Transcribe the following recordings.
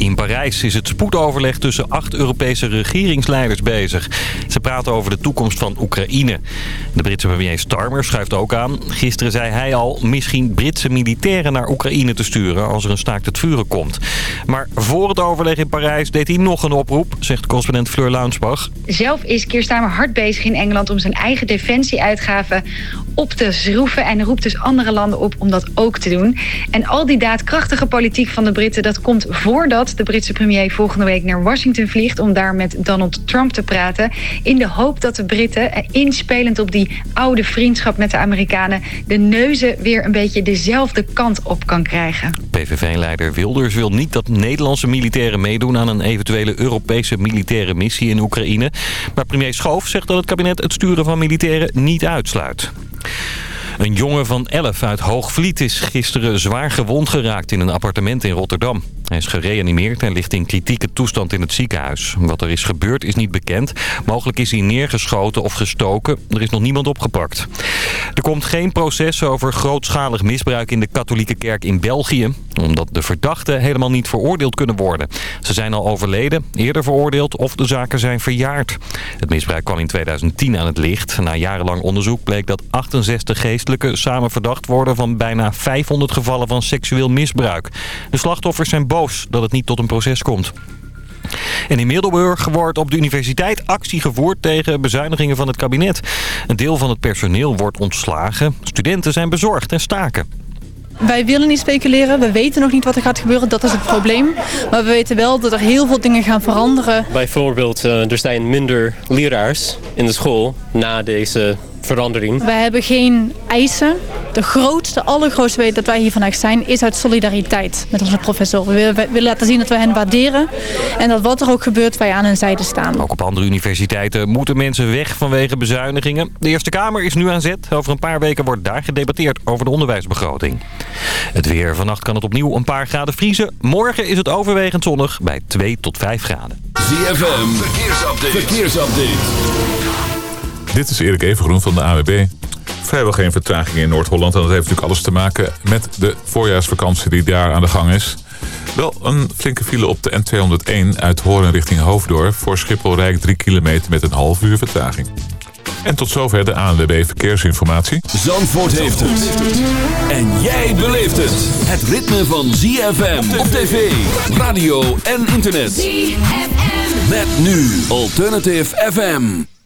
In Parijs is het spoedoverleg tussen acht Europese regeringsleiders bezig. Ze praten over de toekomst van Oekraïne. De Britse premier Starmer schuift ook aan. Gisteren zei hij al misschien Britse militairen naar Oekraïne te sturen als er een staakt het vuren komt. Maar voor het overleg in Parijs deed hij nog een oproep, zegt correspondent Fleur Launsbach. Zelf is Keir Starmer hard bezig in Engeland om zijn eigen defensieuitgaven op te schroeven. En roept dus andere landen op om dat ook te doen. En al die daadkrachtige politiek van de Britten, dat komt voordat de Britse premier volgende week naar Washington vliegt... om daar met Donald Trump te praten. In de hoop dat de Britten, eh, inspelend op die oude vriendschap met de Amerikanen... de neuzen weer een beetje dezelfde kant op kan krijgen. PVV-leider Wilders wil niet dat Nederlandse militairen meedoen... aan een eventuele Europese militaire missie in Oekraïne. Maar premier Schoof zegt dat het kabinet het sturen van militairen niet uitsluit. Een jongen van 11 uit Hoogvliet is gisteren zwaar gewond geraakt in een appartement in Rotterdam. Hij is gereanimeerd en ligt in kritieke toestand in het ziekenhuis. Wat er is gebeurd is niet bekend. Mogelijk is hij neergeschoten of gestoken. Er is nog niemand opgepakt. Er komt geen proces over grootschalig misbruik in de katholieke kerk in België. Omdat de verdachten helemaal niet veroordeeld kunnen worden. Ze zijn al overleden, eerder veroordeeld of de zaken zijn verjaard. Het misbruik kwam in 2010 aan het licht. Na jarenlang onderzoek bleek dat 68 geestelijken samen verdacht worden van bijna 500 gevallen van seksueel misbruik. De slachtoffers zijn boos dat het niet tot een proces komt. En in Middelburg wordt op de universiteit actie gevoerd tegen bezuinigingen van het kabinet. Een deel van het personeel wordt ontslagen. Studenten zijn bezorgd en staken. Wij willen niet speculeren. We weten nog niet wat er gaat gebeuren. Dat is het probleem. Maar we weten wel dat er heel veel dingen gaan veranderen. Bijvoorbeeld, eh, er zijn minder leraars in de school na deze verandering. Wij hebben geen eisen. De grootste, allergrootste weet dat wij hier vandaag zijn... is uit solidariteit met onze professoren. We willen laten zien dat we hen waarderen. En dat wat er ook gebeurt, wij aan hun zijde staan. Ook op andere universiteiten moeten mensen weg vanwege bezuinigingen. De Eerste Kamer is nu aan zet. Over een paar weken wordt daar gedebatteerd over de onderwijsbegroting. Het weer. Vannacht kan het opnieuw een paar graden vriezen. Morgen is het overwegend zonnig bij 2 tot 5 graden. ZFM. Verkeersupdate. Verkeersupdate. Dit is Erik Evengroen van de AWB. Vrijwel geen vertraging in Noord-Holland. En dat heeft natuurlijk alles te maken met de voorjaarsvakantie die daar aan de gang is. Wel een flinke file op de N201 uit Hoorn richting Hoofddorp. Voor Schiphol Rijk 3 kilometer met een half uur vertraging. En tot zover de ANWB Verkeersinformatie. Zandvoort heeft het. En jij beleeft het. Het ritme van ZFM op tv, radio en internet. ZFM. Met nu Alternative FM.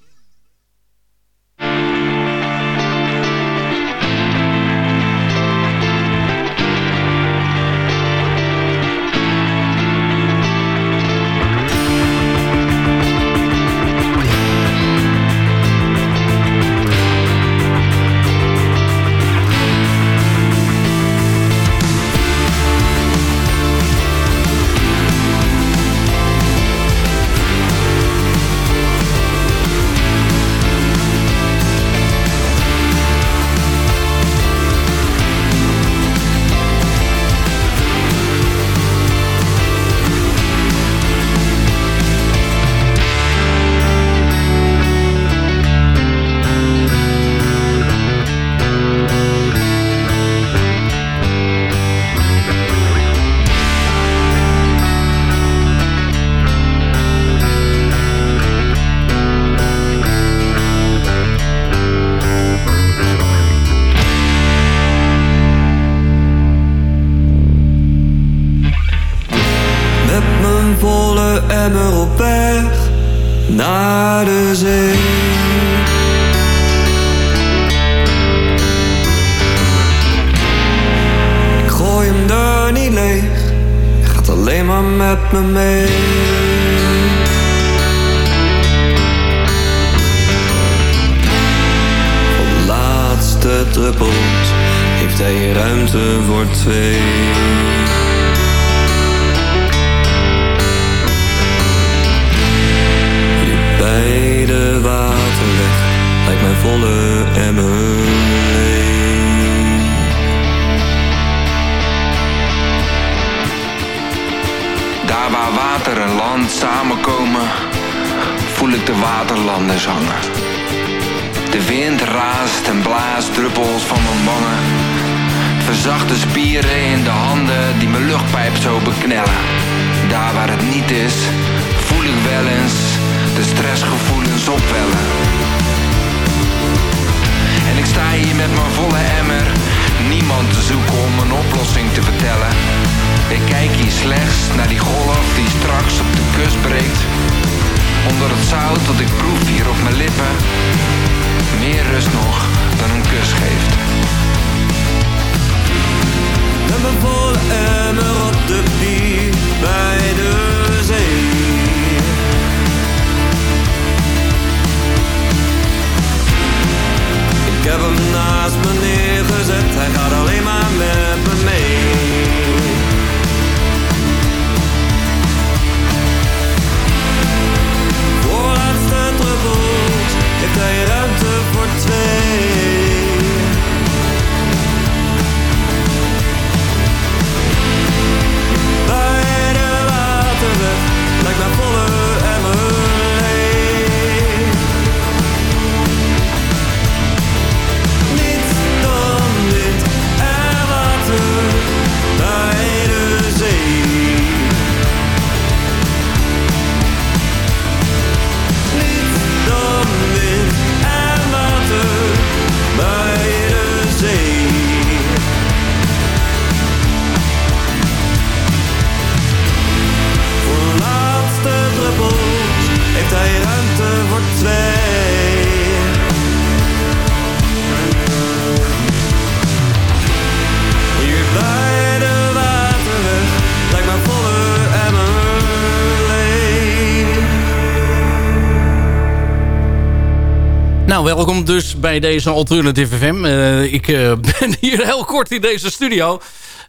Dus bij deze Alternative FM. Eh, ik eh, ben hier heel kort in deze studio.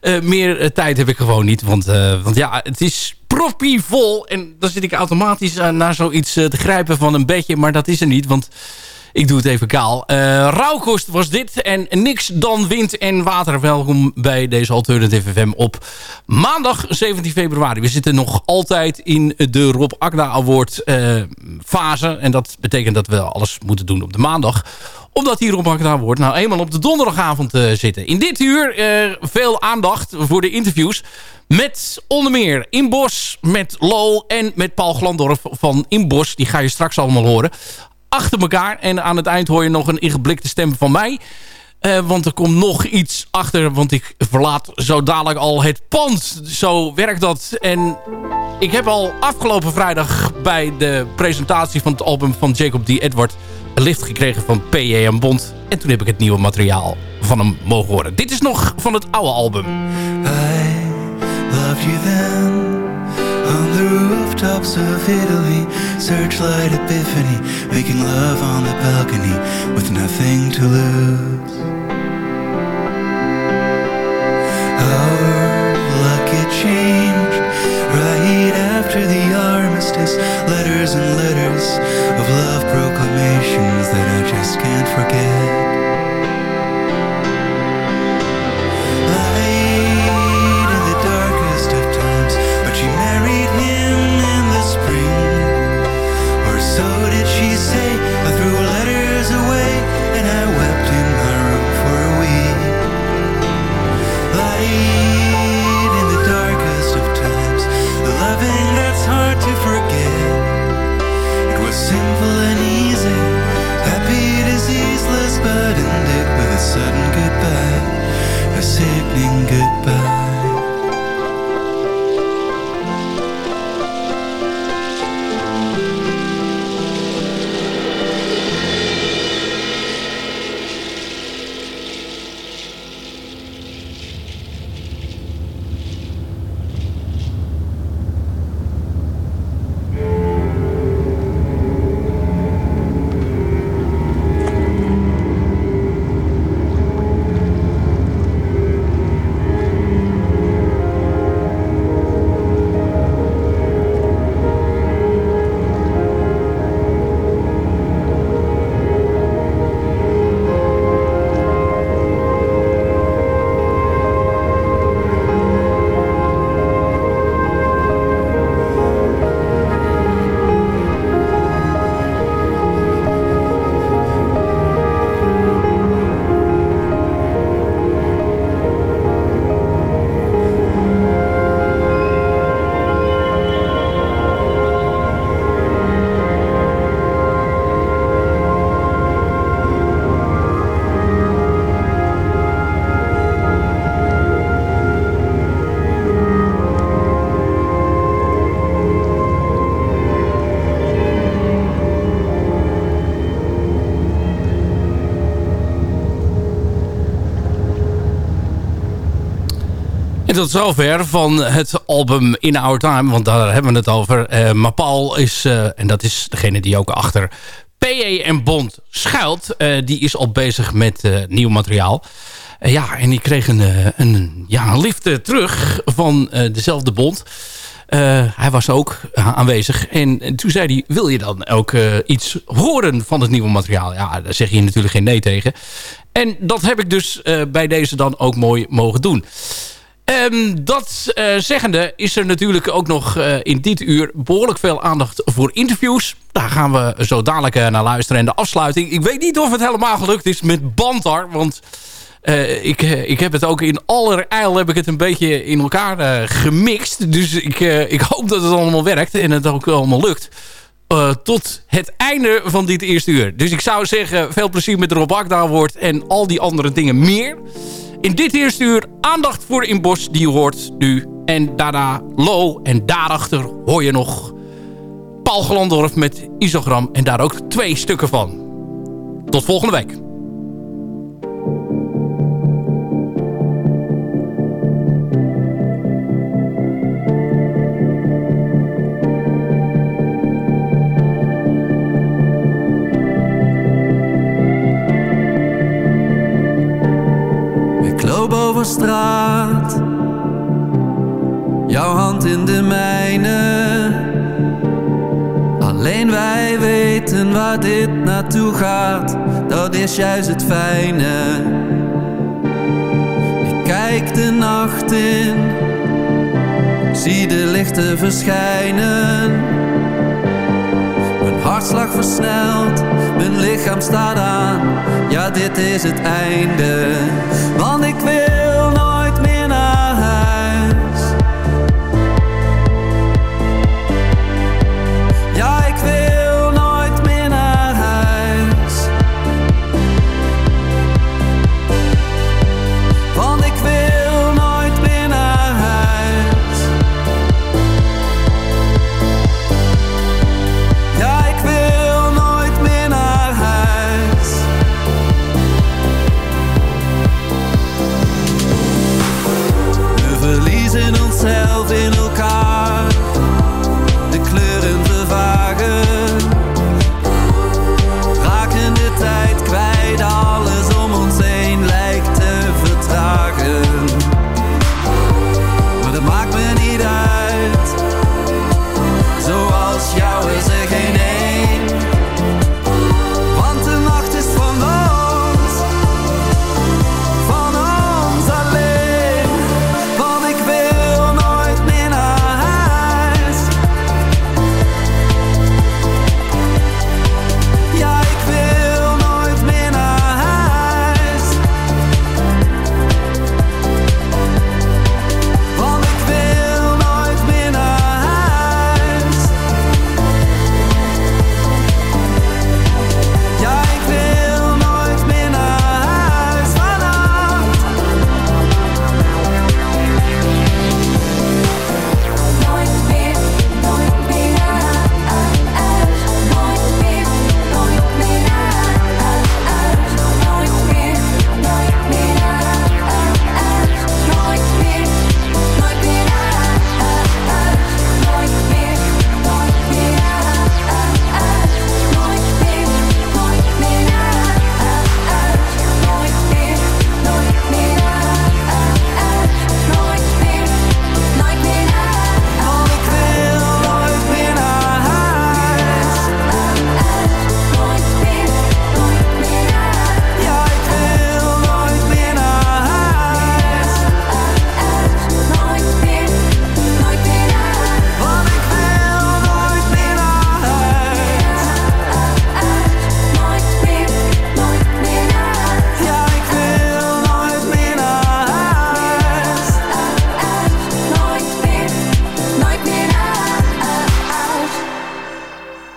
Eh, meer tijd heb ik gewoon niet. Want, want ja, het is proppievol. En dan zit ik automatisch naar zoiets te grijpen van een bedje. Maar dat is er niet, want ik doe het even kaal. Eh Rauwkost was dit. En niks dan wind en water. Welkom bij deze Alternative FM op maandag 17 februari. We zitten nog altijd in de Rob Agda Award eh, fase. En dat betekent dat we alles moeten doen op de maandag omdat hier Rob Agda Award nou eenmaal op de donderdagavond eh, zitten. In dit uur veel aandacht voor de interviews. Met onder meer Inbos, met Lo en met Paul Glandorf van Inbos. Die ga je straks allemaal horen achter elkaar. En aan het eind hoor je nog een ingeblikte stem van mij. Eh, want er komt nog iets achter. Want ik verlaat zo dadelijk al het pand. Zo werkt dat. En ik heb al afgelopen vrijdag bij de presentatie van het album van Jacob D. Edward... een lift gekregen van P.J.M. Bond. En toen heb ik het nieuwe materiaal van hem mogen horen. Dit is nog van het oude album. I loved you rooftops of Italy. Searchlight epiphany, making love on the balcony with nothing to lose. Our luck it changed right after the armistice. Letters and letters of love proclamations that I just can't forget. evening goodbye. En tot zover van het album In Our Time, want daar hebben we het over. Eh, maar Paul is, eh, en dat is degene die ook achter PE en Bond schuilt, eh, die is al bezig met nieuw materiaal. Ja, en die kreeg een, een, ja, een lift terug van dezelfde Bond. Hij was ook aanwezig. En, en toen zei hij, wil je dan ook iets horen van het nieuwe materiaal? Ja, daar zeg je natuurlijk geen nee tegen. En dat heb ik dus bij deze dan ook mooi mogen doen. Ehm, dat eh, zeggende is er natuurlijk ook nog eh, in dit uur behoorlijk veel aandacht voor interviews. Daar gaan we zo dadelijk eh, naar luisteren. En de afsluiting. Ik weet niet of het helemaal gelukt is met Bantar. Want ik, ik heb het ook in allerijl heb ik het een beetje in elkaar gemixt. Dus ik, ik hoop dat het allemaal werkt en het ook allemaal lukt. Tot het einde van dit eerste uur. Dus ik zou zeggen, veel plezier met Rob Akda en al die andere dingen meer. In dit eerste uur aandacht voor Inbos, die je hoort nu. En daarna Lo. En daarachter hoor je nog Paul Glandorf met Isogram. En daar ook twee stukken van. Tot volgende week. Straat, jouw hand in de mijne. Alleen wij weten waar dit naartoe gaat, dat is juist het fijne. Ik kijk de nacht in, zie de lichten verschijnen. Mijn hartslag versnelt, mijn lichaam staat aan. Ja, dit is het einde. Want ik wil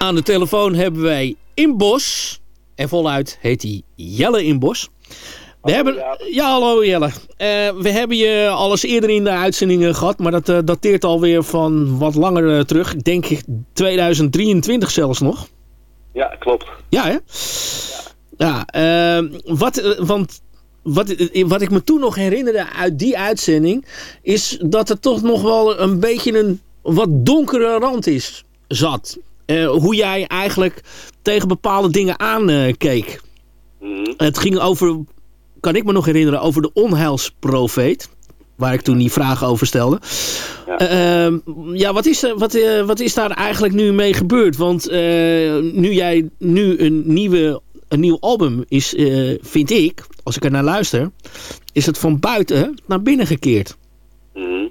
Aan de telefoon hebben wij Inbos. En voluit heet hij Jelle Inbos. We hebben, ja, hallo Jelle. Eh, we hebben je al eens eerder in de uitzendingen gehad, maar dat eh, dateert alweer van wat langer eh, terug. Ik denk 2023 zelfs nog. Ja, klopt. Ja, hè? Ja, eh, wat, want wat, wat ik me toen nog herinnerde uit die uitzending... is dat er toch nog wel een beetje een wat donkere rand is, zat. Eh, hoe jij eigenlijk tegen bepaalde dingen aankeek. Het ging over, kan ik me nog herinneren, over de onheilsprofeet. Waar ik toen die vragen over stelde. Ja, ja wat, is, wat, eh, wat is daar eigenlijk nu mee gebeurd? Want eh, nu jij nu een, nieuwe, een nieuw album is, eh, vind ik, als ik er naar luister, is het van buiten naar binnen gekeerd. Mhm.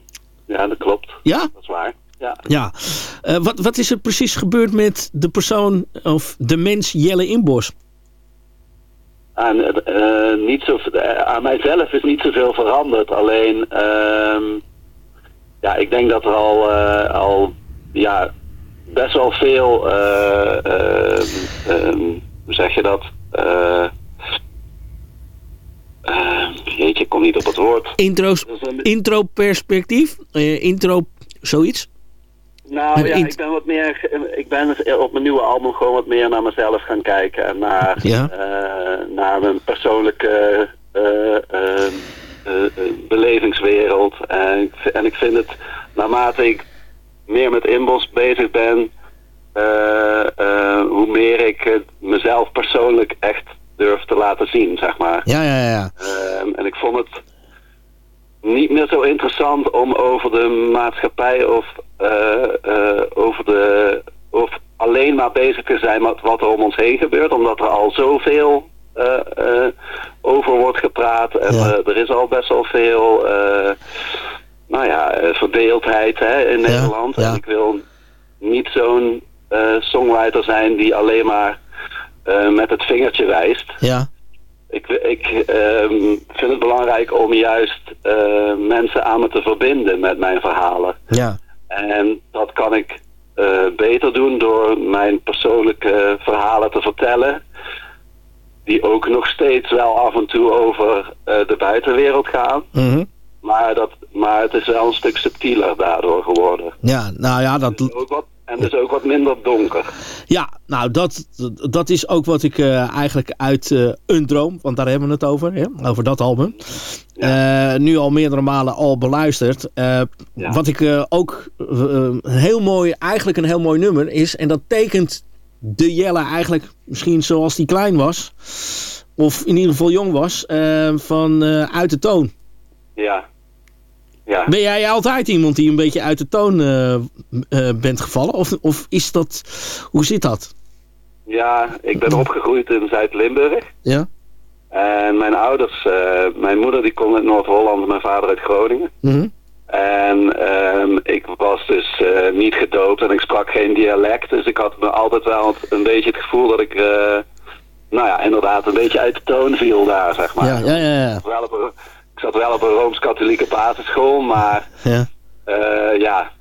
Ja, dat klopt. Ja? Dat is waar. Ja. Ja. Eh, wat, wat is er precies gebeurd met de persoon of de mens Jelle Inbos? Aan, eh, niet zo, aan mijzelf is niet zoveel veranderd. Alleen, ehm, ja, ik denk dat er al, al ja, best wel veel, eh, ehm, ehm, hoe zeg je dat? Jeetje, ik kom niet op het woord. Intro, intro perspectief? Intro zoiets? Nou Maar ja, ik ben wat meer, ik ben op mijn nieuwe album gewoon wat meer naar mezelf gaan kijken en naar, Ja. eh, naar mijn persoonlijke eh, eh, belevingswereld. En ik, en ik vind het, naarmate ik meer met inbos bezig ben, hoe meer ik mezelf persoonlijk echt durf te laten zien, zeg maar. Ja, ja, ja. Ehm, en ik vond het niet meer zo interessant om over de maatschappij of eh, eh, over de of alleen maar bezig te zijn met wat er om ons heen gebeurt, omdat er al zoveel eh, over wordt gepraat en er is al best wel veel nou ja, verdeeldheid hè, in Nederland. En ik wil niet zo'n songwriter zijn die alleen maar met het vingertje wijst. Ja. Ik, ik ehm, vind het belangrijk om juist eh, mensen aan me te verbinden met mijn verhalen. Ja. En dat kan ik eh, beter doen door mijn persoonlijke verhalen te vertellen. Die ook nog steeds wel af en toe over eh, de buitenwereld gaan. Mhm. Maar, dat, maar het is wel een stuk subtieler daardoor geworden. Ja, nou ja, dat... Ook wat, en dus ook wat minder donker. Ja, nou dat, dat is ook wat ik eh, eigenlijk uit eh, Een Droom, want daar hebben we het over, hè? over dat album. Eh, nu al meerdere malen al beluisterd. Wat ik ook heel mooi, eigenlijk een heel mooi nummer is, en dat tekent de Jelle eigenlijk misschien zoals die klein was, of in ieder geval jong was, van Uit de Toon. Ja. Ja. Ben jij altijd iemand die een beetje uit de toon eh, bent gevallen? Of, of is dat, hoe zit dat? Ja, ik ben opgegroeid in Zuid-Limburg. Ja? En mijn ouders, eh, mijn moeder die komt uit Noord-Holland, mijn vader uit Groningen. Mhm. En ehm, ik was dus niet gedoopt en ik sprak geen dialect. Dus ik had me altijd wel een beetje het gevoel dat ik, nou ja, inderdaad een beetje uit de toon viel daar, zeg maar. Ja, ja, ja. ja. Op ik zat wel op een Rooms-Katholieke basisschool, maar ja. eh, ja,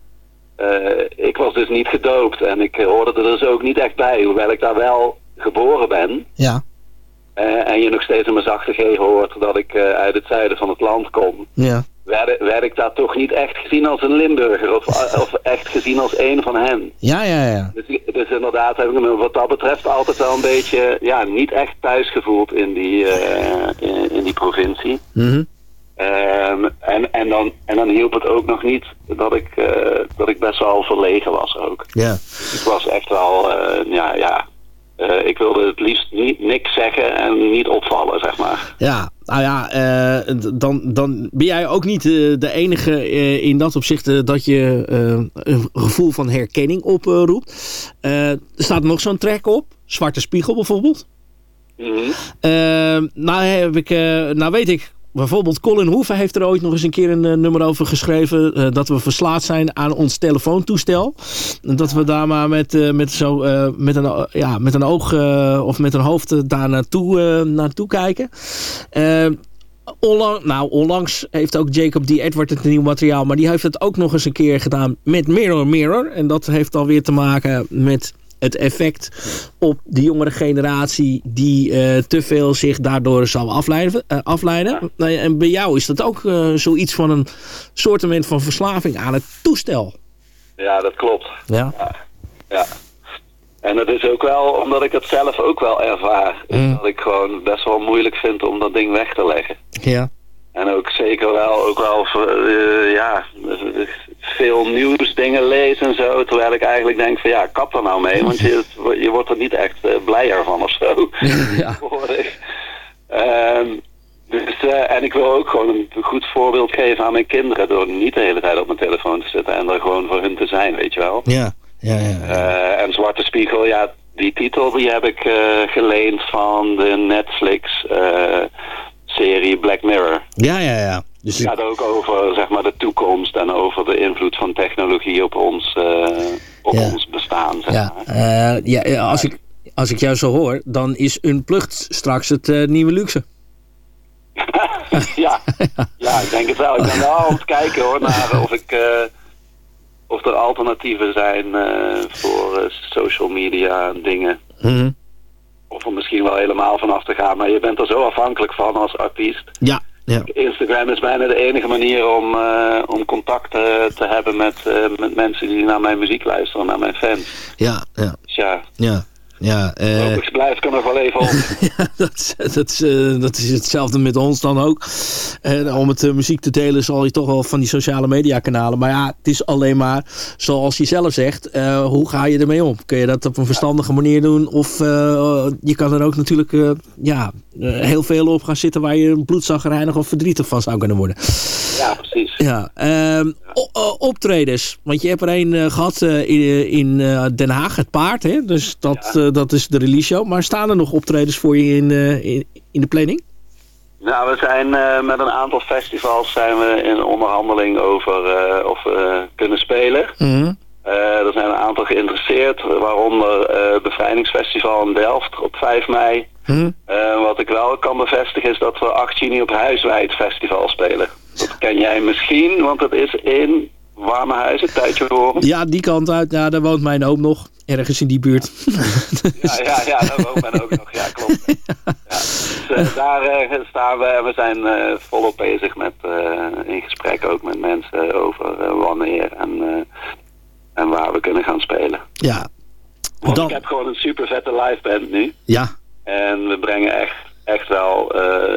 eh, ik was dus niet gedoopt en ik hoorde er dus ook niet echt bij, hoewel ik daar wel geboren ben. Ja. Eh, en je nog steeds in mijn zachte G hoort dat ik uit het zuiden van het land kom. Ja. Werd, werd ik daar toch niet echt gezien als een Limburger of, of echt gezien als een van hen. Ja, ja, ja. Dus, dus inderdaad heb ik me wat dat betreft altijd wel een beetje ja, niet echt thuis gevoeld in die, in, in die provincie. Mhm. Ehm, en, en, dan, en dan hielp het ook nog niet dat ik, eh, dat ik best wel verlegen was ook. Ja. Ik was echt wel, eh, ja, ja. eh, ik wilde het liefst niet, niks zeggen en niet opvallen, zeg maar. Ja, nou ja, dan, dan ben jij ook niet de enige in dat opzicht dat je een gevoel van herkenning oproept. Er staat nog zo'n track op, Zwarte Spiegel bijvoorbeeld. Eh, nou, heb ik, nou weet ik, bijvoorbeeld Colin Hoeven heeft er ooit nog eens een keer een eh, nummer over geschreven. eh, dat we verslaafd zijn aan ons telefoontoestel. Dat we daar maar met, eh, met, zo, met, een, ja, met een oog of met een hoofd daar naartoe, naartoe kijken. Nou, onlangs heeft ook Jacob D. Edward het nieuw materiaal. Maar die heeft het ook nog eens een keer gedaan met Mirror Mirror. En dat heeft alweer te maken met het effect op de jongere generatie die eh, te veel zich daardoor zou afleiden. eh, afleiden. Nou ja, en bij jou is dat ook eh, zoiets van een soortement van verslaving aan het toestel. Ja, dat klopt. Ja. Ja. En dat is ook wel omdat ik het zelf ook wel ervaar. Mm. Dat ik gewoon best wel moeilijk vind om dat ding weg te leggen. Ja. En ook zeker wel, ook wel eh, ja, veel nieuwsdingen lezen en zo. Terwijl ik eigenlijk denk van ja, kap er nou mee. Want je, je wordt er niet echt eh, blijer van of zo. tegenwoordig. Ehm, dus, eh, en ik wil ook gewoon een goed voorbeeld geven aan mijn kinderen. Door niet de hele tijd op mijn telefoon te zitten. En er gewoon voor hun te zijn, weet je wel. Ja, ja, ja. Eh, en Zwarte Spiegel, ja, die titel die heb ik geleend van de Netflix eh, serie Black Mirror. Ja, ja, ja. Dus Het gaat ook over zeg maar, de toekomst en over de invloed van technologie op ons, eh, op Ja. ons bestaan. Zeg ja, maar. eh, ja eh, als, ik, als ik jou zo hoor, dan is Unplugged straks het nieuwe luxe. ja. ja, ik denk het wel. Ik ben wel aan het kijken hoor, naar of, ik, of er alternatieven zijn voor social media en dingen. Mhm. Of er misschien wel helemaal vanaf te gaan. Maar je bent er zo afhankelijk van als artiest. Ja, ja. Instagram is bijna de enige manier om, eh, om contact eh, te hebben met, eh, met mensen die naar mijn muziek luisteren, naar mijn fans. Ja, ja, Dus ja, ja. Ja, eh, Hopelijk blijf ik er nog wel even op. dat, is- dat, eh, dat is hetzelfde met ons dan ook. Eh, om het eh, muziek te delen zal je toch wel van die sociale media kanalen. Maar ja, het is alleen maar, zoals je zelf zegt, eh, hoe ga je ermee om? Kun je dat op een verstandige manier doen? Of eh, je kan er ook natuurlijk eh, ja, eh, heel veel op gaan zitten waar je bloedzagrijnig of verdrietig van zou kunnen worden. Ja, precies. Ja, ehm, optredens. Want je hebt er een eh, gehad eh, in, in eh, Den Haag, het paard. Hè? Dus dat, eh, dat is de release show. Maar staan er nog optredens voor je in, eh, in, in de planning? Nou, we zijn eh, met een aantal festivals zijn we in onderhandeling over eh, of we kunnen spelen. Mhm. Eh, er zijn een aantal geïnteresseerd, waaronder eh Bevrijdingsfestival in Delft op 5 mei. Mhm. Eh, wat ik wel kan bevestigen is dat we 8 juni op Huiswijd Festival spelen. Dat ken jij misschien, want dat is in Warmehuis, een tijdje horen. Ja, die kant uit. Ja, daar woont mijn oom nog. Ergens in die buurt. Ja, ja, ja, daar woont men ook nog. Ja, klopt. Ja. Dus, eh, daar eh, staan we en we zijn eh, volop bezig met, in gesprek ook met mensen over wanneer en, en waar we kunnen gaan spelen. Ja. Want Dan- ik heb gewoon een super vette live band nu. Ja. En we brengen echt, echt wel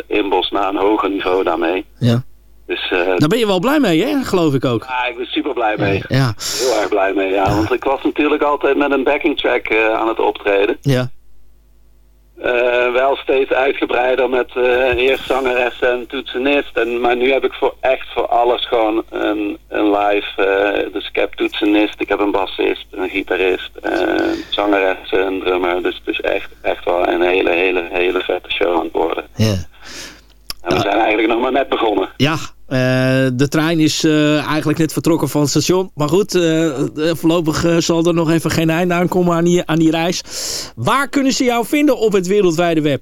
Inbos naar een hoger niveau daarmee. Ja. Dus eh, Daar ben je wel blij mee, hè? Geloof ik ook. ja, ik ben super blij mee. Ja. Heel erg blij mee, ja. Want ik was natuurlijk altijd met een backing track eh, aan het optreden. Ja. Eh, wel steeds uitgebreider met eerst zangeres en toetsenist. En, maar nu heb ik voor echt voor alles gewoon een, een live. dus ik heb toetsenist, ik heb een bassist, een gitarist, een zangeres, een drummer. Dus het is echt, echt wel een hele, hele, hele vette show aan het worden. Ja. En we zijn eigenlijk nog maar net begonnen. Ja, de trein is eh, eigenlijk net vertrokken van het station. Maar goed, eh, eh, voorlopig eh, zal er nog even geen einde aankomen aan die, aan die reis. Waar kunnen ze jou vinden op het wereldwijde web?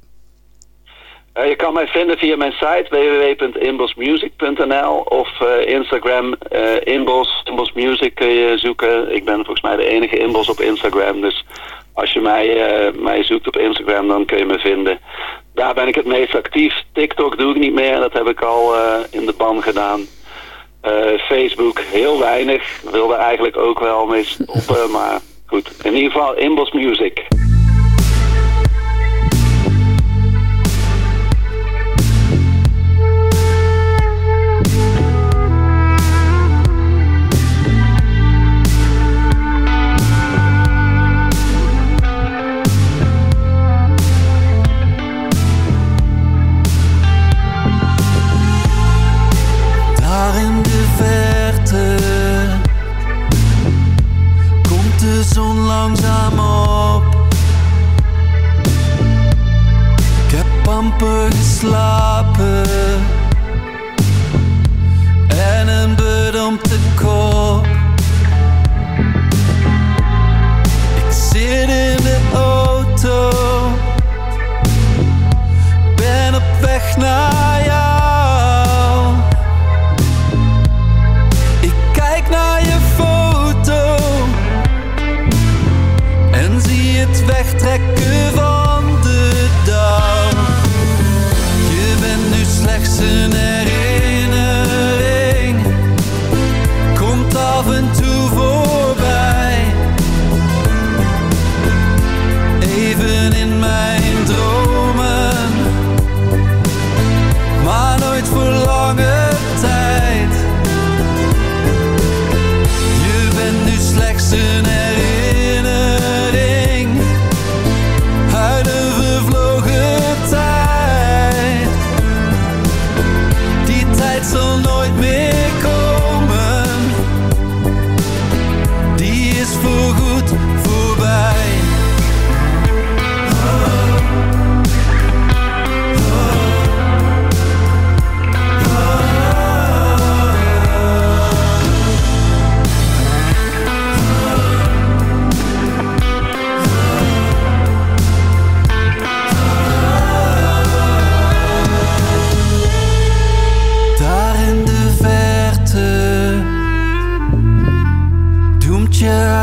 Eh, je kan mij vinden via mijn site www.inbosmusic.nl of eh, Instagram eh Inbos, Inbos kun je zoeken. Ik ben volgens mij de enige Inbos op Instagram, dus als je mij, eh, mij zoekt op Instagram dan kun je me vinden. Daar ben ik het meest actief. TikTok doe ik niet meer, dat heb ik al eh, in de ban gedaan. Eh, Facebook heel weinig, wilde eigenlijk ook wel mee stoppen, maar goed. In ieder geval Inbos Music.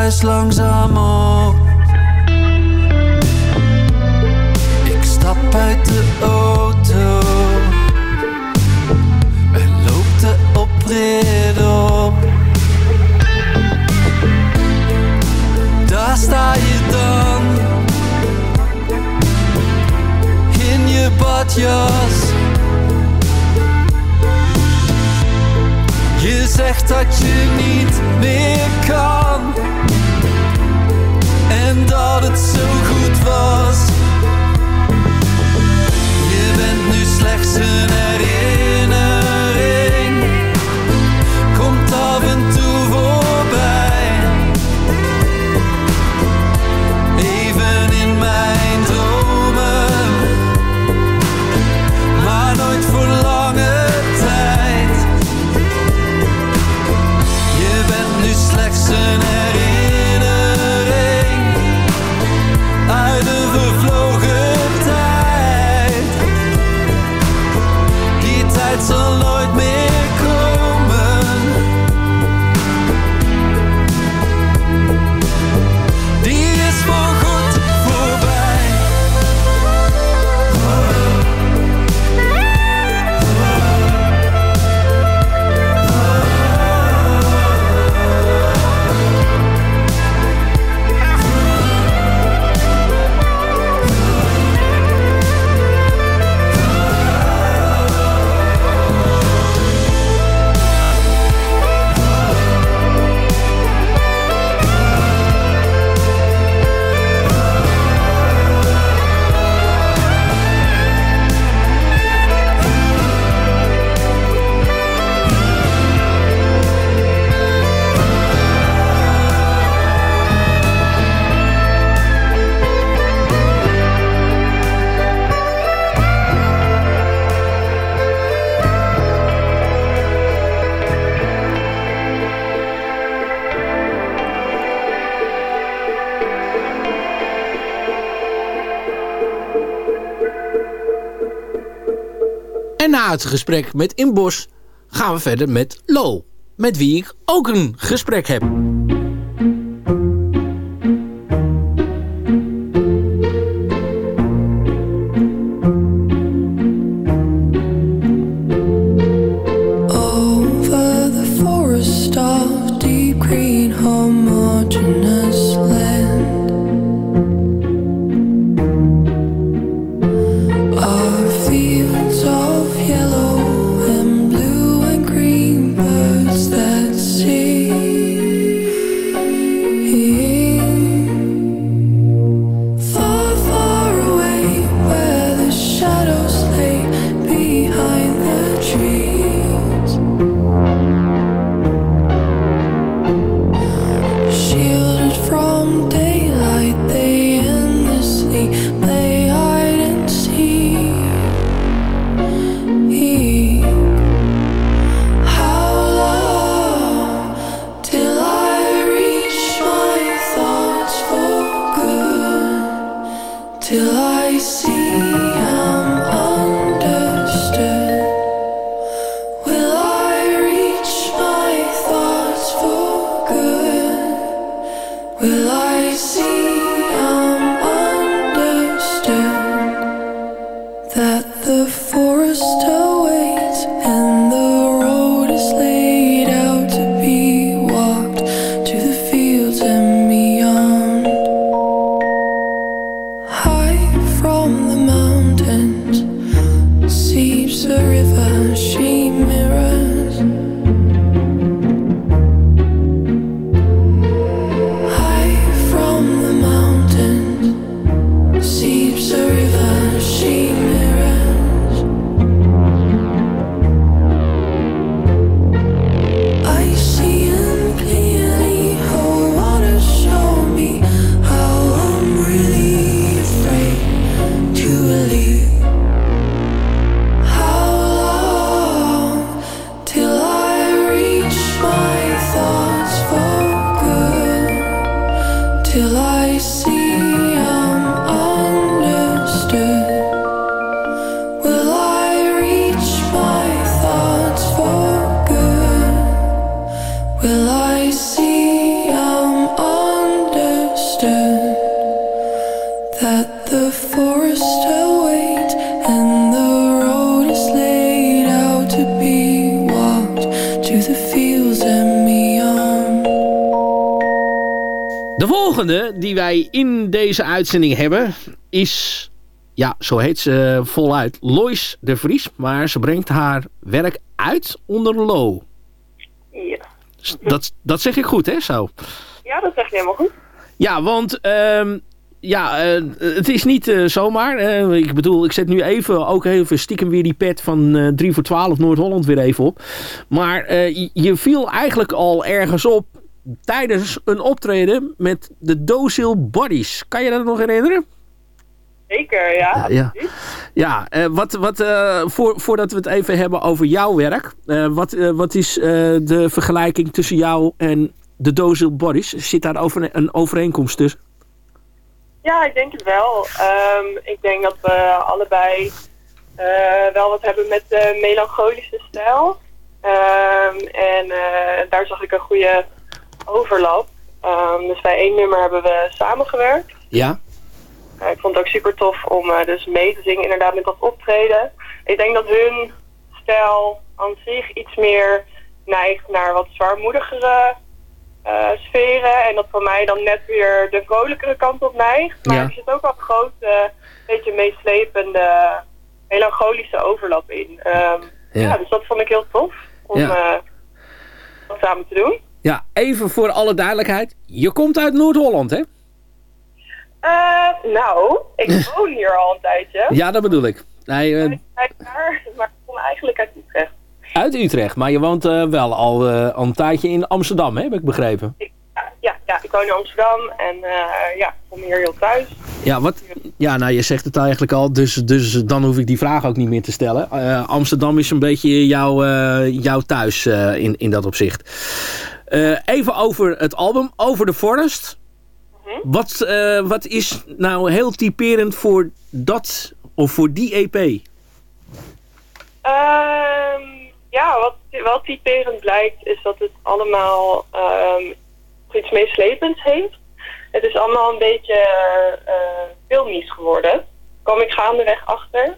Ruis langzaam op. Ik stap uit de auto en loop de oprit op. Daar sta je dan in je badjas. Je zegt dat je niet meer kan En dat het zo goed was het gesprek met Inbos gaan we verder met Lo. Met wie ik ook een gesprek heb. Deze uitzending hebben is, ja, zo heet ze voluit, Lois de Vries. Maar ze brengt haar werk uit onder Lo. Ja. Dat, dat zeg ik goed, hè, zo? ja, dat zeg je helemaal goed. Ja, want ehm, ja, eh, het is niet eh, zomaar. Eh, ik bedoel, ik zet nu even ook even stiekem weer die pet van eh 3 voor 12 Noord-Holland weer even op. Maar eh, je viel eigenlijk al ergens op tijdens een optreden met de Docil Bodies. Kan je dat nog herinneren? Zeker, ja. Ja, ja eh, wat, wat, eh, voor, voordat we het even hebben over jouw werk. eh, wat, wat is de vergelijking tussen jou en de Docil Bodies? Zit daar over, een overeenkomst tussen? Ja, ik denk het wel. Ehm, ik denk dat we allebei wel wat hebben met de melancholische stijl. Ehm, en daar zag ik een goede overlap. Ehm, dus bij één nummer hebben we samengewerkt. Ja. Ik vond het ook super tof om eh, dus mee te zingen inderdaad met dat optreden. Ik denk dat hun stijl aan zich iets meer neigt naar wat zwaarmoedigere eh, sferen. En dat voor mij dan net weer de vrolijkere kant op neigt. Maar Ja. er zit ook wel een grote, beetje meeslepende, melancholische overlap in. Ehm, Ja. ja. dus dat vond ik heel tof om Ja. eh, dat samen te doen. Ja, even voor alle duidelijkheid. Je komt uit Noord-Holland, hè? Eh, nou, ik woon hier al een tijdje. Ja, dat bedoel ik. Nee, eh, jaar, maar ik kom eigenlijk uit Utrecht. uit Utrecht, maar je woont eh, wel al, al een tijdje in Amsterdam, hè, heb ik begrepen. Ja, ja, ik woon in Amsterdam en ja, ik kom hier heel thuis. Ja, wat, ja, nou, je zegt het eigenlijk al, dus, dus dan hoef ik die vraag ook niet meer te stellen. Amsterdam is een beetje jouw, jouw thuis in, in dat opzicht. Eh, even over het album, Over the Forest. Wat, eh, wat is nou heel typerend voor dat, of voor die EP? Ehm, ja, wat wel typerend blijkt is dat het allemaal ehm, iets meeslepends heeft. Het is allemaal een beetje eh filmisch geworden. Kwam ik gaandeweg achter.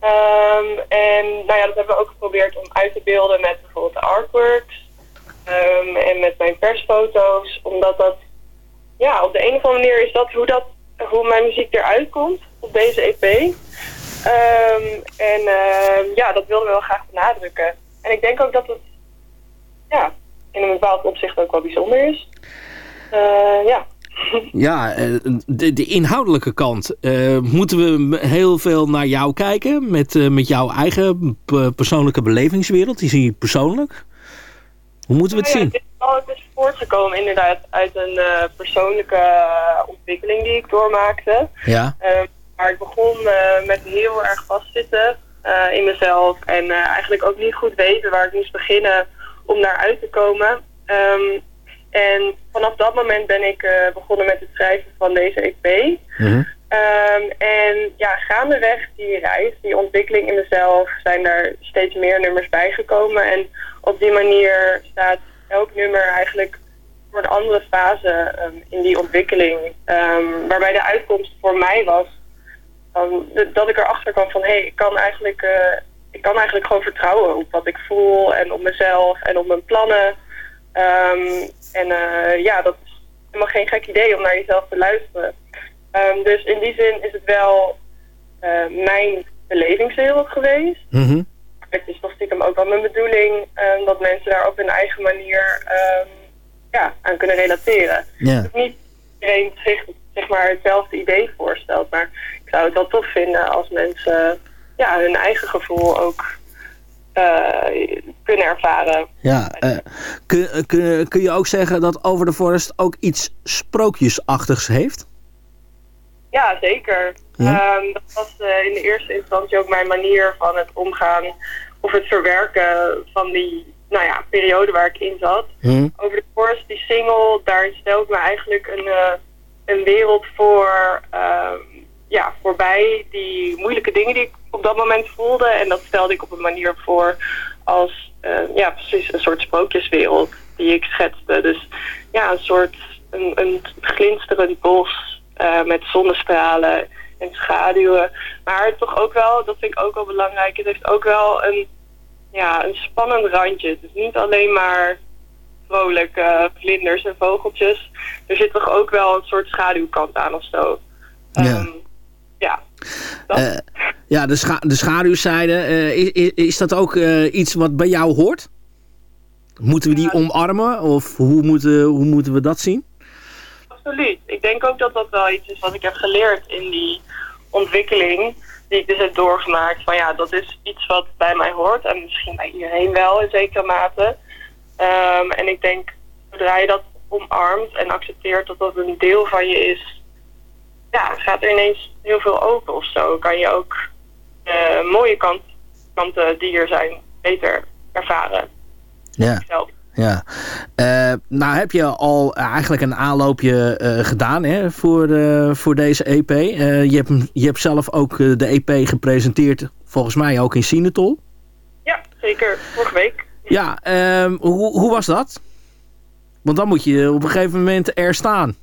Ehm, en nou ja, dat hebben we ook geprobeerd om uit te beelden met bijvoorbeeld de artworks. Ehm, en met mijn persfoto's. Omdat dat, ja, op de een of andere manier is dat hoe, dat, hoe mijn muziek eruit komt op deze EP. Ehm, en ehm, ja, dat wilden we wel graag benadrukken. En ik denk ook dat het ja, in een bepaald opzicht ook wel bijzonder is. Eh, ja. Ja, eh, de, de inhoudelijke kant. Eh, moeten we heel veel naar jou kijken? Met, met jouw eigen persoonlijke belevingswereld? Die zie je persoonlijk? Hoe moeten we het Nou ja, zien? Het is, al, het is voortgekomen inderdaad uit een eh, persoonlijke eh, ontwikkeling die ik doormaakte. Ja. Eh, maar ik begon eh, met heel erg vastzitten in mezelf. En eigenlijk ook niet goed weten waar ik moest beginnen om naar uit te komen. Ehm, en vanaf dat moment ben ik begonnen met het schrijven van deze EP. Ehm, en ja, gaandeweg die reis, die ontwikkeling in mezelf, zijn er steeds meer nummers bijgekomen. En op die manier staat elk nummer eigenlijk voor een andere fase ehm, in die ontwikkeling. Ehm, waarbij de uitkomst voor mij was d- dat ik erachter kwam van hé, hey, ik kan eigenlijk eh, ik kan eigenlijk gewoon vertrouwen op wat ik voel en op mezelf en op mijn plannen. Ehm, en eh, ja, dat is helemaal geen gek idee om naar jezelf te luisteren. Ehm, dus in die zin is het wel eh, mijn belevingswereld geweest. Het is toch stiekem ook wel mijn bedoeling ehm, dat mensen daar op hun eigen manier ehm, ja, aan kunnen relateren. Ja. Dat niet iedereen zich zeg maar, hetzelfde idee voorstelt, maar ik zou het wel tof vinden als mensen ja, hun eigen gevoel ook eh, kunnen ervaren. Ja, eh, kun, eh, kun, kun je ook zeggen dat Over the Forest ook iets sprookjesachtigs heeft? Ja, zeker. Ja? Ehm, dat was eh, in de eerste instantie ook mijn manier van het omgaan of het verwerken van die nou ja, periode waar ik in zat. Over de Forest, die single, daar stel ik me eigenlijk een, eh, een wereld voor, ehm, ja, voorbij. Die moeilijke dingen die ik op dat moment voelde. En dat stelde ik op een manier voor als, eh, ja, precies een soort sprookjeswereld die ik schetste. Dus ja, een soort, een, een glinsterend bos eh, met zonnestralen en schaduwen. Maar toch ook wel, dat vind ik ook wel belangrijk, het heeft ook wel een ja, een spannend randje. Het is niet alleen maar vrolijke vlinders en vogeltjes. Er zit toch ook wel een soort schaduwkant aan of zo. Ja. Ja. Eh, ja, de, scha de schaduwzijde. eh, is, is, dat ook iets wat bij jou hoort? Moeten we die omarmen? Of hoe moeten, hoe moeten we dat zien? Absoluut. Ik denk ook dat dat wel iets is wat ik heb geleerd in die ontwikkeling die ik dus heb doorgemaakt. Van ja, dat is iets wat bij mij hoort en misschien bij iedereen wel in zekere mate. Ehm, en ik denk, zodra je dat omarmt en accepteert dat dat een deel van je is, ja, gaat er ineens heel veel open of zo. Kan je ook de mooie kant, kanten die er zijn beter ervaren. Ja. Zelf. Ja. Eh, nou heb je al eigenlijk een aanloopje eh, gedaan hè, voor, eh, voor deze EP. Je, hebt, je hebt zelf ook de EP gepresenteerd, volgens mij ook in Sinetol. Ja, zeker. Vorige week. Ja, ehm, hoe, hoe was dat? Want dan moet je op een gegeven moment er staan.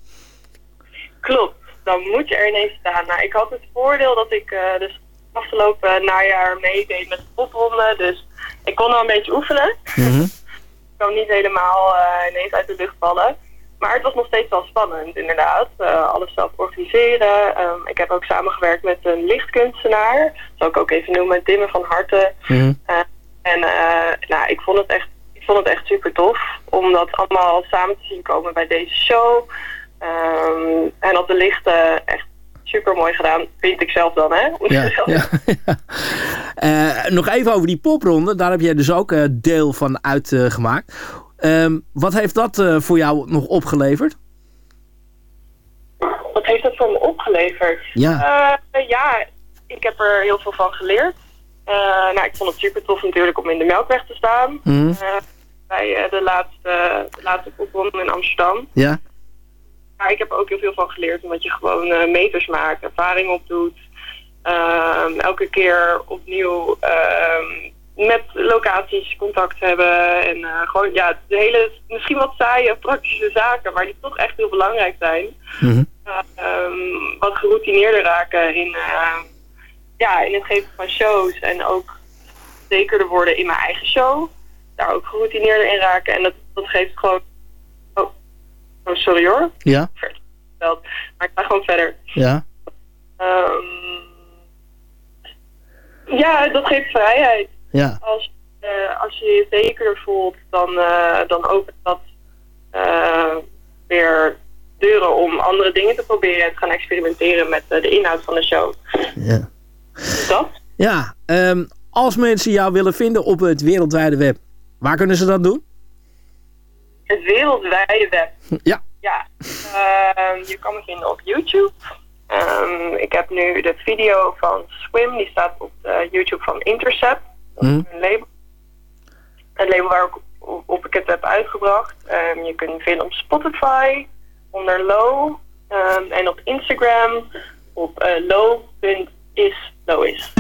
Klopt, dan moet je er ineens staan. Nou, ik had het voordeel dat ik dus afgelopen najaar meedeed met de popronde. Dus ik kon al een beetje oefenen. Ik kwam niet helemaal eh, ineens uit de lucht vallen. Maar het was nog steeds wel spannend, inderdaad. Eh, alles zelf organiseren. Ehm, ik heb ook samengewerkt met een lichtkunstenaar. Dat zal ik ook even noemen, Dimmen van Harten. Mhm. Eh, en nou, ik vond het echt, ik vond het echt super tof om dat allemaal samen te zien komen bij deze show. Ehm, en op de lichten echt super mooi gedaan, vind ik zelf dan, hè? Ja, ja, ja. Eh, nog even over die popronde. Daar heb jij dus ook eh, deel van uitgemaakt. Ehm wat heeft dat eh, voor jou nog opgeleverd? Wat heeft dat voor me opgeleverd? Ja. Ja, ik heb er heel veel van geleerd. Nou, ik vond het super tof natuurlijk om in de Melkweg te staan. Mhm. Bij de laatste, de laatste popronde in Amsterdam. Ja. Maar ik heb er ook heel veel van geleerd, omdat je gewoon eh, meters maakt, ervaring opdoet. Ehm, elke keer opnieuw ehm, met locaties contact hebben. En eh, gewoon, ja, de hele, misschien wat saaie praktische zaken, maar die toch echt heel belangrijk zijn. Mhm. Eh, ehm, wat geroutineerder raken in, eh, ja, in het geven van shows. En ook zekerder worden in mijn eigen show. Daar ook geroutineerder in raken. En dat, dat geeft gewoon... Oh, sorry hoor. Ja. Maar ik ga gewoon verder. Ja. Ehm, ja, dat geeft vrijheid. Ja. Als, eh, als je je zekerder voelt, dan, eh, dan opent dat eh, weer deuren om andere dingen te proberen en te gaan experimenteren met eh, de inhoud van de show. Ja. Dat? Ja, ehm, als mensen jou willen vinden op het wereldwijde web, waar kunnen ze dat doen? Het wereldwijde web. Ja. Ja, ehm, je kan me vinden op YouTube. Ehm, ik heb nu de video van Swim, die staat op YouTube van Intercept. Mhm. Een label. Een label waar ik op, op ik het heb uitgebracht. Ehm, je kunt me vinden op Spotify, onder Low. en op Instagram op uh, low.islois.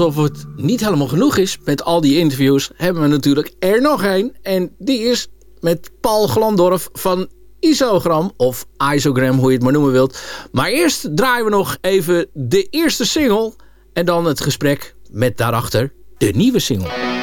alsof het niet helemaal genoeg is met al die interviews... hebben we natuurlijk er nog één. En die is met Paul Glandorf van Isogram. Of Isogram, hoe je het maar noemen wilt. Maar eerst draaien we nog even de eerste single. En dan het gesprek met daarachter de nieuwe single.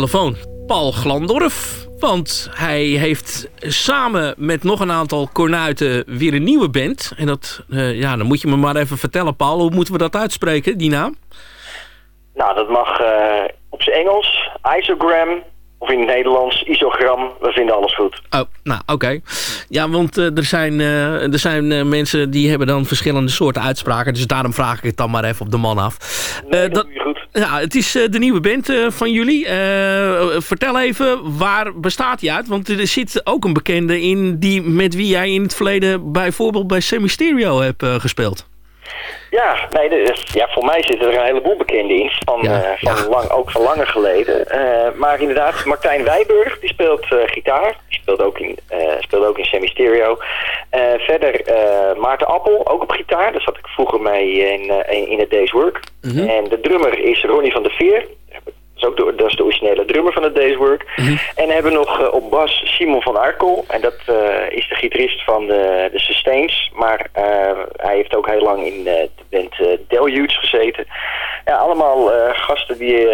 telefoon Paul Glandorf. Want hij heeft samen met nog een aantal kornuiten weer een nieuwe band. En dat, eh, ja, dan moet je me maar even vertellen, Paul. Hoe moeten we dat uitspreken, die naam? Nou, dat mag eh, op zijn Engels. Isogram of in het Nederlands, isogram. We vinden alles goed. Oh, nou, oké. Ja, want eh, er zijn, eh, er zijn eh, mensen die hebben dan verschillende soorten uitspraken. Dus daarom vraag ik het dan maar even op de man af. Nee, dat doe je goed. Ja, het is de nieuwe band van jullie. Vertel even, waar bestaat die uit? Want er zit ook een bekende in die, met wie jij in het verleden bijvoorbeeld bij Semi Stereo hebt gespeeld. Ja, nee, de- ja, voor mij zitten er een heleboel bekenden in. Van, Ja, eh, van lang, ook van langer geleden. Eh, maar inderdaad, Martijn Wijburg, die speelt eh, gitaar. Die speelt ook in, speelt ook in Semi Stereo. Eh, verder Maarten Appel, ook op gitaar. Daar zat ik vroeger mee in, in het Days Work. En de drummer is Ronnie van der Veer. Dat is, ook de, dat is de originele drummer van het Days Work. En dan hebben we nog eh, op bas Simon van Arkel. En dat eh, is de gitarist van de, de Sustains. Maar eh, hij heeft ook heel lang in de band Deluge gezeten. Ja, allemaal gasten die,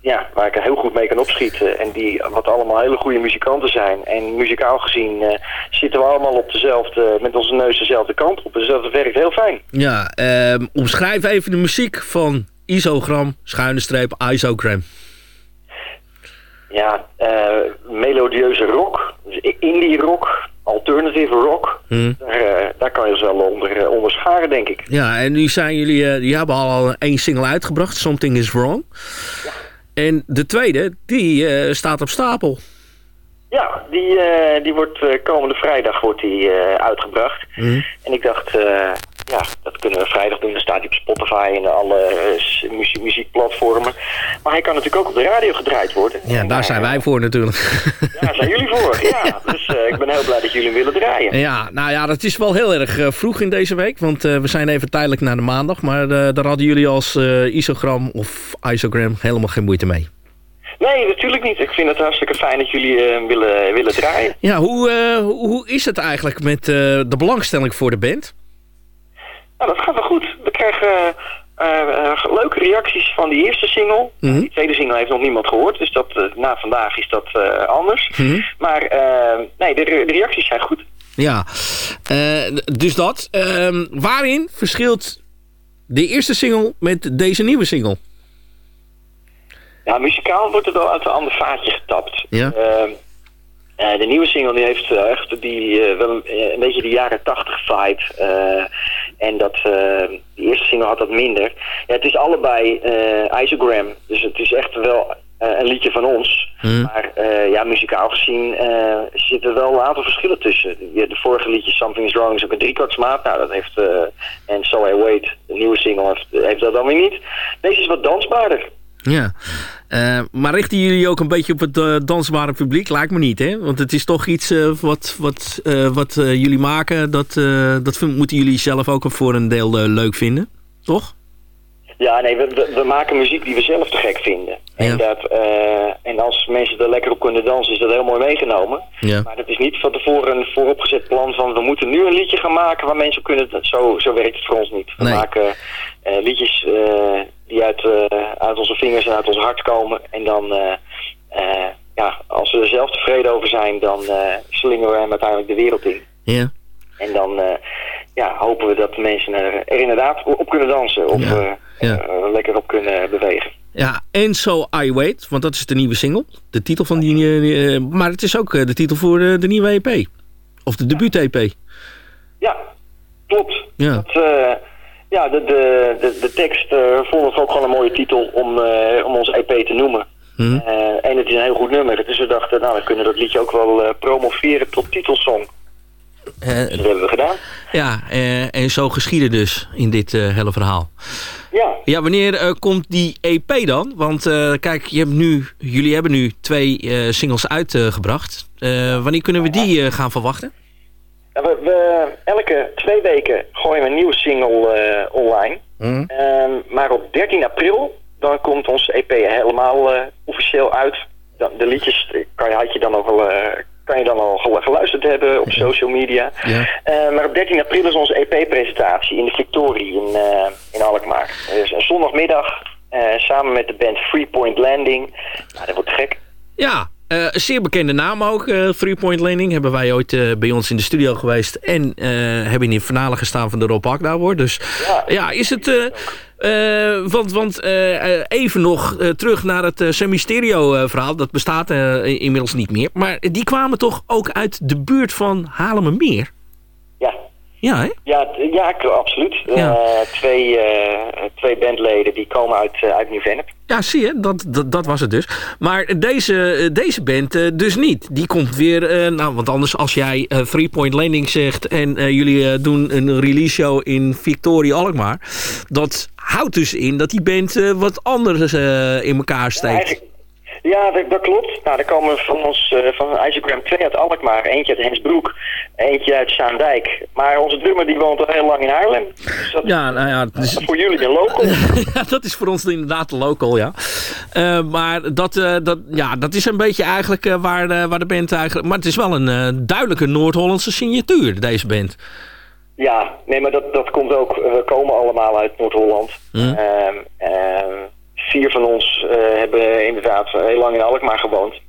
ja, waar ik er heel goed mee kan opschieten. En die wat allemaal hele goede muzikanten zijn. En muzikaal gezien zitten we allemaal op dezelfde, met onze neus dezelfde kant op. Dus dat werkt heel fijn. Ja, ehm, omschrijf even de muziek van Isogram, schuine streep, Isogram. Ja, eh, melodieuze rock, dus indie rock, alternative rock. Hm. Daar, eh, daar kan je ze wel onder, eh, onder scharen, denk ik. Ja, en nu zijn jullie, die hebben al één single uitgebracht, Something is Wrong. En de tweede, die staat op stapel. Ja, die, die wordt komende vrijdag wordt die, uitgebracht. En ik dacht, ja, dat kunnen we vrijdag doen. Dan staat hij op Spotify en alle eh, muziekplatformen. Maar hij kan natuurlijk ook op de radio gedraaid worden. Ja, daar zijn wij voor natuurlijk. Daar zijn jullie voor, ja. Dus eh, ik ben heel blij dat jullie willen draaien. Ja, nou ja, dat is wel heel erg eh, vroeg in deze week. Want we zijn even tijdelijk naar de maandag. Maar daar hadden jullie als isogram of isogram helemaal geen moeite mee. Nee, natuurlijk niet. Ik vind het hartstikke fijn dat jullie hem willen, willen draaien. Ja, hoe, hoe is het eigenlijk met de belangstelling voor de band? Nou, dat gaat wel goed. We krijgen eh, eh, leuke reacties van die eerste single. Mhm. Die tweede single heeft nog niemand gehoord, dus dat, eh, na vandaag is dat anders. Mhm. Maar nee, de, re- de reacties zijn goed. Ja, dus dat. Ehm, waarin verschilt de eerste single met deze nieuwe single? Ja, muzikaal wordt het wel uit een ander vaatje getapt. Ja. Eh, eh, de nieuwe single die heeft echt die, wel een, een beetje de jaren tachtig vibe. En dat, eh, de eerste single had dat minder. Ja, het is allebei eh Isogram. Dus het is echt wel eh, een liedje van ons. Maar eh, ja, muzikaal gezien eh, zitten er wel een aantal verschillen tussen. Ja, de vorige liedje Something is Wrong is ook een driekwartsmaat. Nou, dat heeft... eh, en So I Wait, de nieuwe single, heeft, heeft dat dan weer niet. Deze is wat dansbaarder. Ja, Eh, maar richten jullie ook een beetje op het eh, dansbare publiek? Lijkt me niet, hè? Want het is toch iets eh, wat, wat, wat jullie maken. Dat, dat moeten jullie zelf ook voor een deel leuk vinden, toch? Ja, nee, we, we maken muziek die we zelf te gek vinden. En, dat, eh, en als mensen er lekker op kunnen dansen, is dat heel mooi meegenomen. Ja. Maar het is niet van tevoren een vooropgezet plan van... we moeten nu een liedje gaan maken waar mensen op kunnen... Zo, zo werkt het voor ons niet. We Nee. maken eh, liedjes eh, die uit, uit onze vingers en uit ons hart komen. En dan, ja, als we er zelf tevreden over zijn... dan eh, slingen we hem uiteindelijk de wereld in. Ja. En dan ja, hopen we dat mensen er, er inderdaad op kunnen dansen. Of Ja. lekker op kunnen bewegen. Ja, en So I Wait, want dat is de nieuwe single. De titel van die... eh, eh, maar het is ook eh, de titel voor de nieuwe EP. Of de debuut-EP. Ja, klopt. Ja. Dat, ja, de, de, de, de tekst vonden we ook gewoon een mooie titel om, om ons EP te noemen. Hm. Eh, en het is een heel goed nummer. Dus we dachten, nou, we kunnen dat liedje ook wel promoveren tot titelsong. Eh, Dat hebben we gedaan. ja, en zo geschieden dus in dit hele verhaal. Ja. Ja, wanneer eh, komt die EP dan? Want eh, kijk, je hebt nu, jullie hebben nu twee eh, singles uitgebracht. Eh, wanneer kunnen we die gaan verwachten? Ja, we, we- elke twee weken gooien we een nieuwe single eh, online. Ehm, maar op 13 april, dan komt ons EP helemaal eh, officieel uit. Dan, de liedjes kan je, had je dan ook al, eh, kan je dan al gelu- geluisterd hebben op social media. Eh, maar op 13 april is onze EP-presentatie in de Victorie in, eh, in Alkmaar. Dus een zondagmiddag eh, samen met de band Free Point Landing. Nou, dat wordt gek. Ja, Eh, een zeer bekende naam ook, eh Three Point Landing. Hebben wij ooit eh, bij ons in de studio geweest. En hebben in de finale gestaan van de Rob Award. Dus ja, is het... want want even nog terug naar het uh, Semisterio verhaal. Dat bestaat inmiddels niet meer. Maar die kwamen toch ook uit de buurt van Haarlemmermeer? Ja. Ja, hè? Ja, absoluut. Ja. Eh, twee, eh, twee bandleden die komen uit, eh, uit Nieuw-Vennep. Ja, zie je, dat, dat, dat was het dus. Maar deze, deze band dus niet. Die komt weer, nou, want anders als jij Three Point Landing zegt... en jullie doen een release show in Victoria Alkmaar... dat houdt dus in dat die band wat anders in elkaar steekt. Ja, dat, dat klopt. Nou, er komen van ons eh, van Isogram 2 uit Alkmaar, eentje uit Hensbroek, eentje uit Zaandijk. Maar onze drummer die woont al heel lang in Haarlem. Dus dat Ja, nou ja, het is- voor jullie een local. ja, dat is voor ons inderdaad de local, ja. Eh, maar dat, eh, dat, ja, dat is een beetje eigenlijk waar, waar de band eigenlijk... Maar het is wel een duidelijke Noord-Hollandse signatuur, deze band. Ja, nee, maar dat, dat komt ook. We komen allemaal uit Noord-Holland. Hm. Vier van ons eh, hebben inderdaad heel lang in Alkmaar gewoond.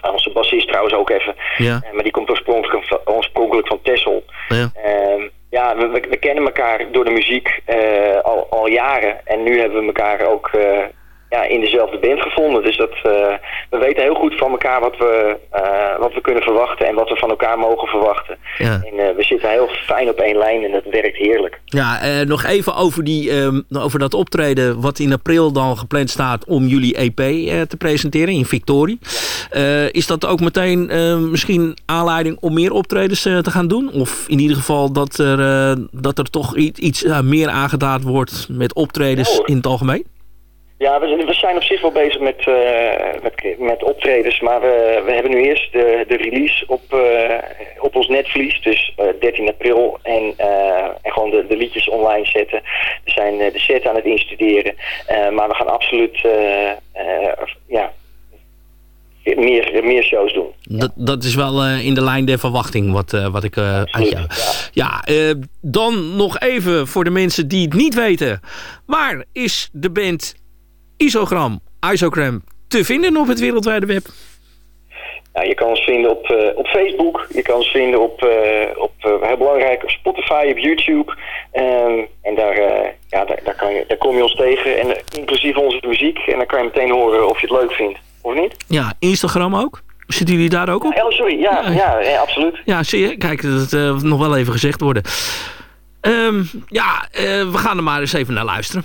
Nou, onze bassist trouwens ook even. Ja. Eh, maar die komt oorspronkelijk van, oorspronkelijk van Texel. Ja. Ehm, ja, we, we, we kennen elkaar door de muziek eh, al, al jaren. En nu hebben we elkaar ook eh, ja, in dezelfde band gevonden. Dus dat, eh, we weten heel goed van elkaar wat we, eh, wat we kunnen verwachten en wat we van elkaar mogen verwachten. Ja. En eh, we zitten heel fijn op één lijn en dat werkt heerlijk. Ja, nog even over, die, ehm, over dat optreden wat in april dan gepland staat om jullie EP te presenteren in Victorie. Is dat ook meteen eh, misschien aanleiding om meer optredens te gaan doen? Of in ieder geval dat er, dat er toch iets meer aangedaan wordt met optredens Ja, in het algemeen? Ja, we, zijn- we zijn op zich wel bezig met, eh, met, met optredens, maar we, we hebben nu eerst de, de release op, eh, op ons netvlies, dus eh, 13 april, en, eh, en gewoon de, de liedjes online zetten. We zijn eh, de set aan het instuderen, eh, maar we gaan absoluut eh, eh, ja, meer, meer shows doen. Dat, dat is wel eh, in de lijn der verwachting wat, eh, wat ik eh jou... Ja, eh, dan nog even voor de mensen die het niet weten. Waar is de band Isogram, Isogram te vinden op het wereldwijde web? Nou, je kan ons vinden op, eh, op Facebook, je kan ons vinden op, eh, op eh, heel belangrijk, op Spotify, op YouTube. Ehm, en daar, ja, daar, daar, kan je, daar kom je ons tegen, en, inclusief onze muziek. En dan kan je meteen horen of je het leuk vindt, of niet? Ja, Instagram ook? Zitten jullie daar ook op? Oh, sorry, ja, ja, ja, absoluut. Ja, zie je? Kijk, dat nog wel even gezegd worden. Um, ja, we gaan er maar eens even naar luisteren.